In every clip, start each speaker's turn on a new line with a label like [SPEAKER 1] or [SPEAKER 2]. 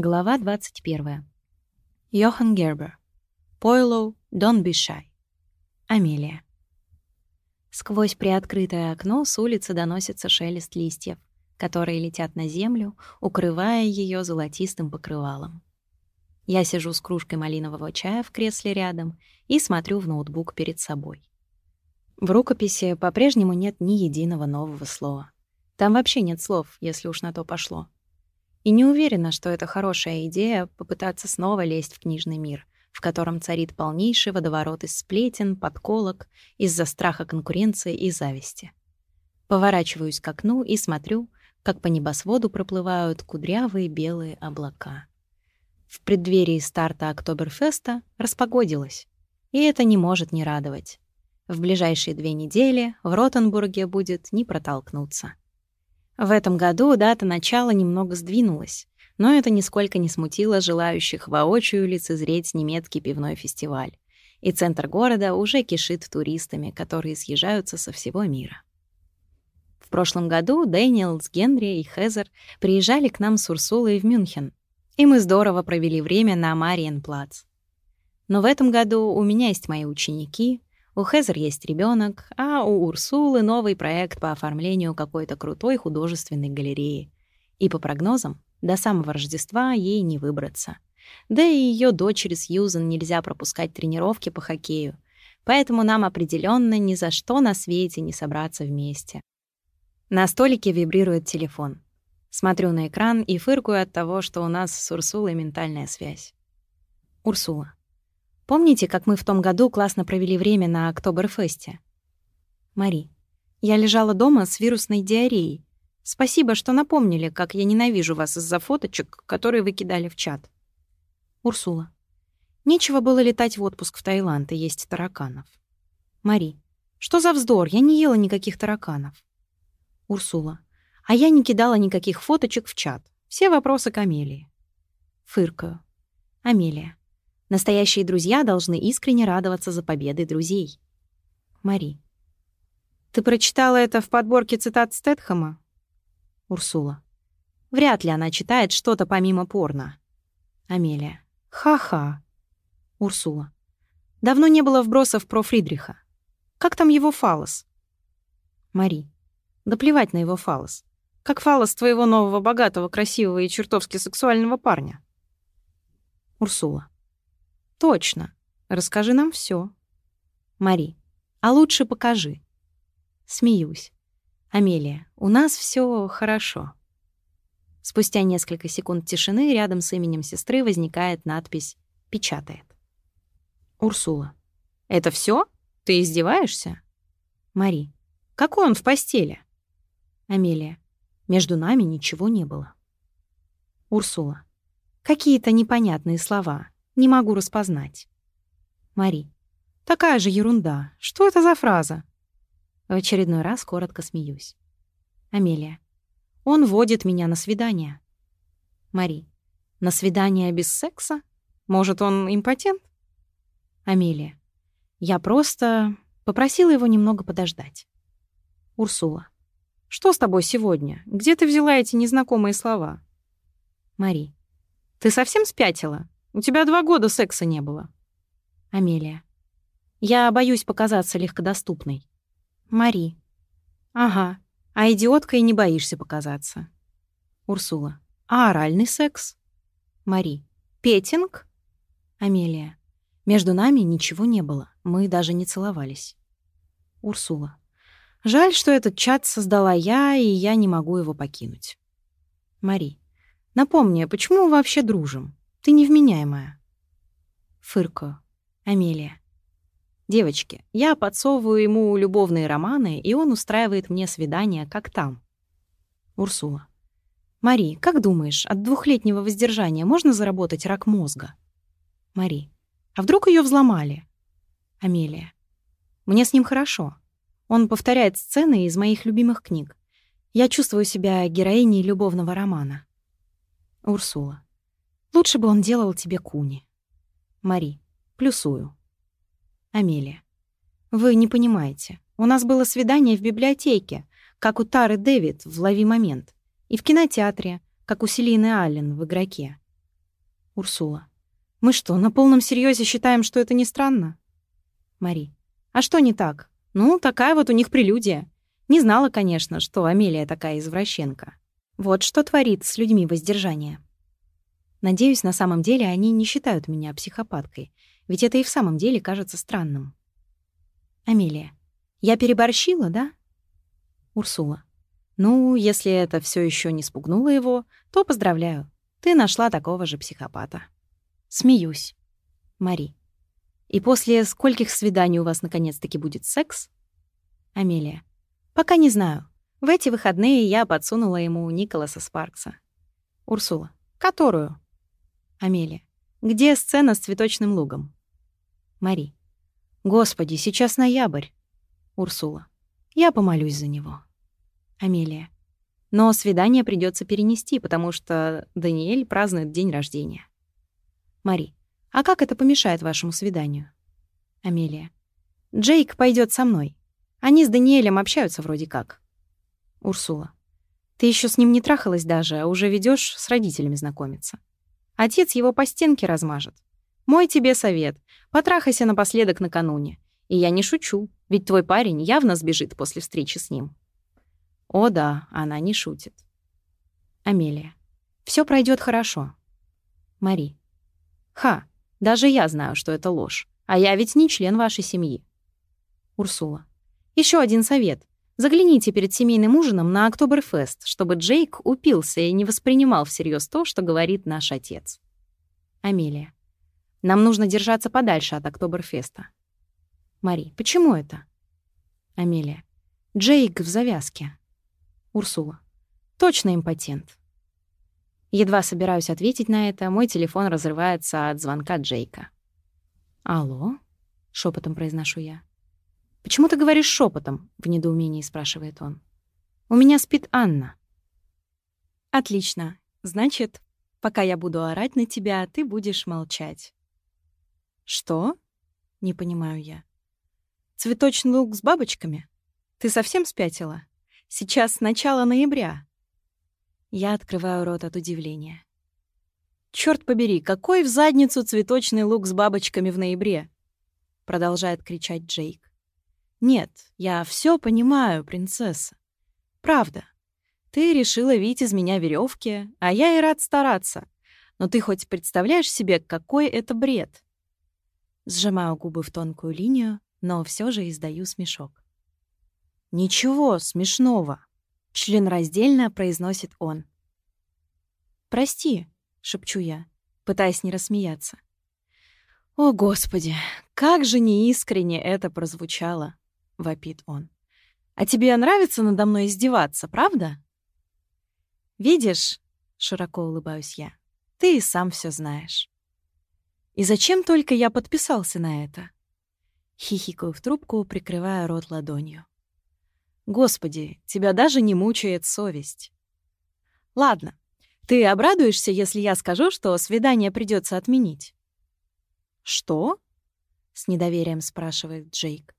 [SPEAKER 1] Глава 21. Йохан Гербер. Пойлоу, be shy. Амелия. Сквозь приоткрытое окно с улицы доносится шелест листьев, которые летят на землю, укрывая ее золотистым покрывалом. Я сижу с кружкой малинового чая в кресле рядом и смотрю в ноутбук перед собой. В рукописи по-прежнему нет ни единого нового слова. Там вообще нет слов, если уж на то пошло. И не уверена, что это хорошая идея попытаться снова лезть в книжный мир, в котором царит полнейший водоворот из сплетен, подколок, из-за страха конкуренции и зависти. Поворачиваюсь к окну и смотрю, как по небосводу проплывают кудрявые белые облака. В преддверии старта Октоберфеста распогодилось, и это не может не радовать. В ближайшие две недели в Ротенбурге будет не протолкнуться. В этом году дата начала немного сдвинулась, но это нисколько не смутило желающих воочию лицезреть немецкий пивной фестиваль. И центр города уже кишит туристами, которые съезжаются со всего мира. В прошлом году Дэниел с Генри и Хезер приезжали к нам с Урсулой в Мюнхен, и мы здорово провели время на Мариенплац. Но в этом году у меня есть мои ученики, у Хезер есть ребенок, а у Урсулы новый проект по оформлению какой-то крутой художественной галереи. И по прогнозам, до самого Рождества ей не выбраться. Да и ее дочери Сьюзен нельзя пропускать тренировки по хоккею, поэтому нам определенно ни за что на свете не собраться вместе. На столике вибрирует телефон. Смотрю на экран и фыркаю от того, что у нас с Урсулой ментальная связь. Урсула. Помните, как мы в том году классно провели время на Октоберфесте? Мари. Я лежала дома с вирусной диареей. Спасибо, что напомнили, как я ненавижу вас из-за фоточек, которые вы кидали в чат. Урсула. Нечего было летать в отпуск в Таиланд и есть тараканов. Мари. Что за вздор? Я не ела никаких тараканов. Урсула. А я не кидала никаких фоточек в чат. Все вопросы к Амелии. Фыркаю. Амелия. Настоящие друзья должны искренне радоваться за победы друзей. Мари. Ты прочитала это в подборке цитат Стэтхэма? Урсула. Вряд ли она читает что-то помимо порно. Амелия. Ха-ха. Урсула. Давно не было вбросов про Фридриха. Как там его фалос? Мари. Да плевать на его фалос. Как фалос твоего нового богатого, красивого и чертовски сексуального парня. Урсула. Точно. Расскажи нам все. Мари. А лучше покажи. Смеюсь. Амелия. У нас все хорошо. Спустя несколько секунд тишины рядом с именем сестры возникает надпись «Печатает». Урсула. «Это все? Ты издеваешься?» Мари. «Какой он в постели?» Амелия. «Между нами ничего не было». Урсула. «Какие-то непонятные слова. Не могу распознать. Мари. Такая же ерунда. Что это за фраза? В очередной раз коротко смеюсь. Амелия. Он водит меня на свидание. Мари. На свидание без секса? Может, он импотент? Амелия. Я просто попросила его немного подождать. Урсула. Что с тобой сегодня? Где ты взяла эти незнакомые слова? Мари. Ты совсем спятила? У тебя два года секса не было. Амелия. Я боюсь показаться легкодоступной. Мари. Ага. А идиоткой не боишься показаться. Урсула. А оральный секс? Мари. Петинг? Амелия. Между нами ничего не было. Мы даже не целовались. Урсула. Жаль, что этот чат создала я, и я не могу его покинуть. Мари. Напомни, а почему мы вообще дружим? Ты невменяемая. Фыркаю. Амелия. Девочки, я подсовываю ему любовные романы, и он устраивает мне свидание, как там. Урсула. Мари, как думаешь, от двухлетнего воздержания можно заработать рак мозга? Мари. А вдруг ее взломали? Амелия. Мне с ним хорошо. Он повторяет сцены из моих любимых книг. Я чувствую себя героиней любовного романа. Урсула. Лучше бы он делал тебе куни. Мари. Плюсую. Амелия. Вы не понимаете. У нас было свидание в библиотеке, как у Тары Дэвид в «Лови момент», и в кинотеатре, как у Селины Аллен в «Игроке». Урсула. Мы что, на полном серьезе считаем, что это не странно? Мари. А что не так? Ну, такая вот у них прелюдия. Не знала, конечно, что Амелия такая извращенка. Вот что творит с людьми воздержание. Надеюсь, на самом деле они не считают меня психопаткой, ведь это и в самом деле кажется странным. Амелия. Я переборщила, да? Урсула. Ну, если это все еще не спугнуло его, то поздравляю. Ты нашла такого же психопата. Смеюсь. Мари. И после скольких свиданий у вас наконец-таки будет секс? Амелия. Пока не знаю. В эти выходные я подсунула ему Николаса Спаркса. Урсула. Которую? Амелия. Где сцена с цветочным лугом? Мари. Господи, сейчас ноябрь. Урсула. Я помолюсь за него. Амелия. Но свидание придется перенести, потому что Даниэль празднует день рождения. Мари. А как это помешает вашему свиданию? Амелия. Джейк пойдет со мной. Они с Даниэлем общаются вроде как. Урсула. Ты еще с ним не трахалась даже, а уже ведешь с родителями знакомиться. Отец его по стенке размажет. Мой тебе совет. Потрахайся напоследок накануне. И я не шучу, ведь твой парень явно сбежит после встречи с ним. О да, она не шутит. Амелия. Все пройдет хорошо. Мари. Ха, даже я знаю, что это ложь. А я ведь не член вашей семьи. Урсула. Еще один совет. Загляните перед семейным ужином на Октоберфест, чтобы Джейк упился и не воспринимал всерьез то, что говорит наш отец. Амелия. Нам нужно держаться подальше от Октоберфеста. Мари. Почему это? Амелия. Джейк в завязке. Урсула. Точно импотент. Едва собираюсь ответить на это, мой телефон разрывается от звонка Джейка. «Алло?» — шепотом произношу я. «Почему ты говоришь шепотом? в недоумении спрашивает он. «У меня спит Анна». «Отлично. Значит, пока я буду орать на тебя, ты будешь молчать». «Что?» — не понимаю я. «Цветочный лук с бабочками? Ты совсем спятила?» Сейчас начало ноября. Я открываю рот от удивления. Черт побери, какой в задницу цветочный лук с бабочками в ноябре? Продолжает кричать Джейк. Нет, я все понимаю, принцесса. Правда. Ты решила вить из меня веревки, а я и рад стараться. Но ты хоть представляешь себе, какой это бред? Сжимаю губы в тонкую линию, но все же издаю смешок. «Ничего смешного», — членраздельно произносит он. «Прости», — шепчу я, пытаясь не рассмеяться. «О, Господи, как же неискренне это прозвучало!» — вопит он. «А тебе нравится надо мной издеваться, правда?» «Видишь», — широко улыбаюсь я, — «ты и сам все знаешь». «И зачем только я подписался на это?» Хихикаю в трубку, прикрывая рот ладонью. Господи, тебя даже не мучает совесть. Ладно, ты обрадуешься, если я скажу, что свидание придется отменить? Что? С недоверием спрашивает Джейк.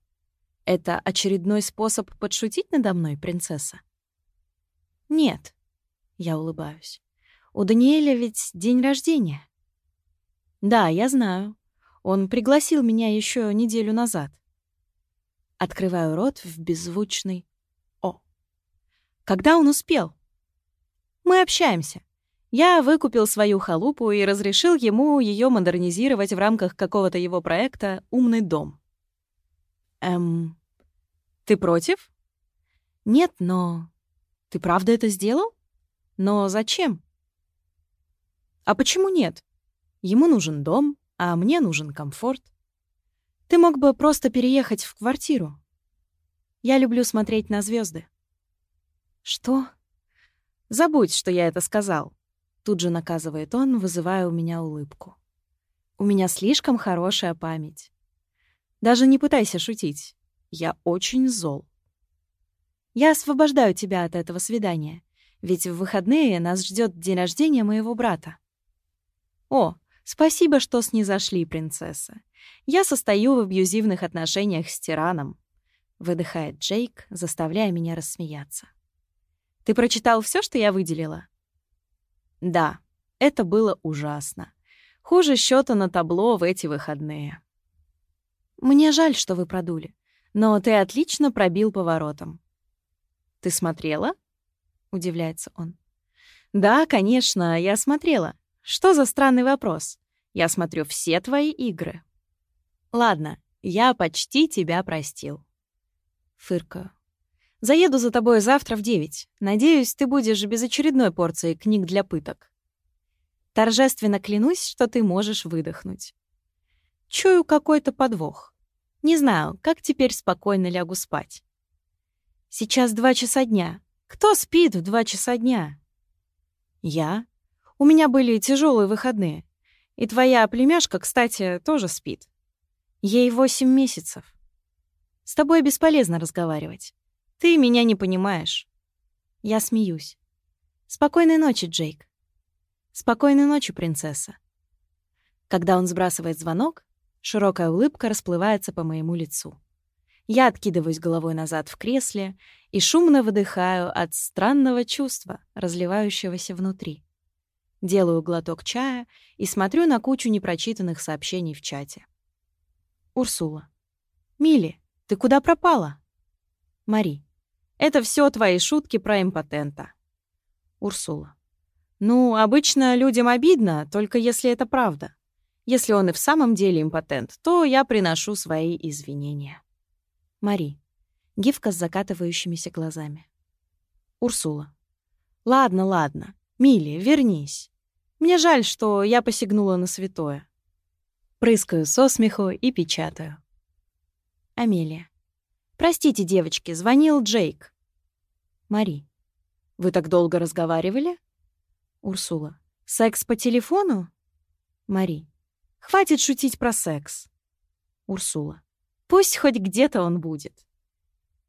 [SPEAKER 1] Это очередной способ подшутить надо мной, принцесса? Нет, я улыбаюсь. У Даниэля ведь день рождения. Да, я знаю. Он пригласил меня еще неделю назад. Открываю рот в беззвучный когда он успел? Мы общаемся. Я выкупил свою халупу и разрешил ему ее модернизировать в рамках какого-то его проекта «Умный дом». Эм, ты против? Нет, но... Ты правда это сделал? Но зачем? А почему нет? Ему нужен дом, а мне нужен комфорт. Ты мог бы просто переехать в квартиру. Я люблю смотреть на звезды. «Что?» «Забудь, что я это сказал», — тут же наказывает он, вызывая у меня улыбку. «У меня слишком хорошая память. Даже не пытайся шутить. Я очень зол. Я освобождаю тебя от этого свидания, ведь в выходные нас ждет день рождения моего брата. О, спасибо, что снизошли, принцесса. Я состою в абьюзивных отношениях с тираном, выдыхает Джейк, заставляя меня рассмеяться. Ты прочитал все, что я выделила? Да, это было ужасно. Хуже счета на табло в эти выходные. Мне жаль, что вы продули, но ты отлично пробил поворотом. Ты смотрела? Удивляется он. Да, конечно, я смотрела. Что за странный вопрос? Я смотрю все твои игры. Ладно, я почти тебя простил. Фыркаю. Заеду за тобой завтра в девять. Надеюсь, ты будешь без очередной порции книг для пыток. Торжественно клянусь, что ты можешь выдохнуть. Чую какой-то подвох. Не знаю, как теперь спокойно лягу спать. Сейчас два часа дня. Кто спит в два часа дня? Я. У меня были тяжелые выходные. И твоя племяшка, кстати, тоже спит. Ей восемь месяцев. С тобой бесполезно разговаривать. Ты меня не понимаешь. Я смеюсь. Спокойной ночи, Джейк. Спокойной ночи, принцесса. Когда он сбрасывает звонок, широкая улыбка расплывается по моему лицу. Я откидываюсь головой назад в кресле и шумно выдыхаю от странного чувства, разливающегося внутри. Делаю глоток чая и смотрю на кучу непрочитанных сообщений в чате. Урсула. «Милли, ты куда пропала?» Мари. Это все твои шутки про импотента. Урсула. Ну, обычно людям обидно, только если это правда. Если он и в самом деле импотент, то я приношу свои извинения. Мари. Гифка с закатывающимися глазами. Урсула. Ладно, ладно. Милли, вернись. Мне жаль, что я посягнула на святое. Прыскаю со смеху и печатаю. Амелия. «Простите, девочки, звонил Джейк». Мари. «Вы так долго разговаривали?» Урсула. «Секс по телефону?» Мари. «Хватит шутить про секс». Урсула. «Пусть хоть где-то он будет».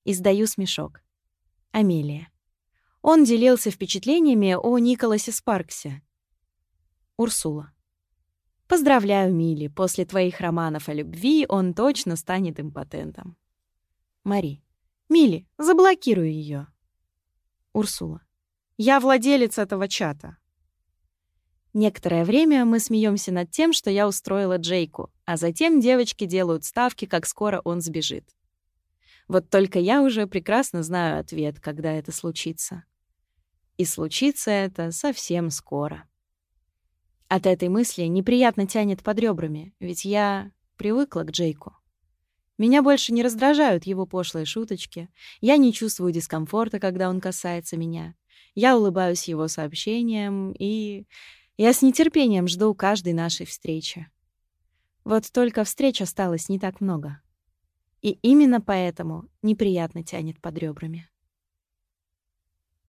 [SPEAKER 1] Издаю смешок. Амелия. Он делился впечатлениями о Николасе Спарксе. Урсула. Поздравляю, Милли, после твоих романов о любви он точно станет импотентом. Мари. Мили, заблокируй ее. Урсула. Я владелец этого чата. Некоторое время мы смеемся над тем, что я устроила Джейку, а затем девочки делают ставки, как скоро он сбежит. Вот только я уже прекрасно знаю ответ, когда это случится. И случится это совсем скоро. От этой мысли неприятно тянет под ребрами, ведь я привыкла к Джейку. Меня больше не раздражают его пошлые шуточки. Я не чувствую дискомфорта, когда он касается меня. Я улыбаюсь его сообщениям, и я с нетерпением жду каждой нашей встречи. Вот только встреч осталось не так много. И именно поэтому неприятно тянет под ребрами.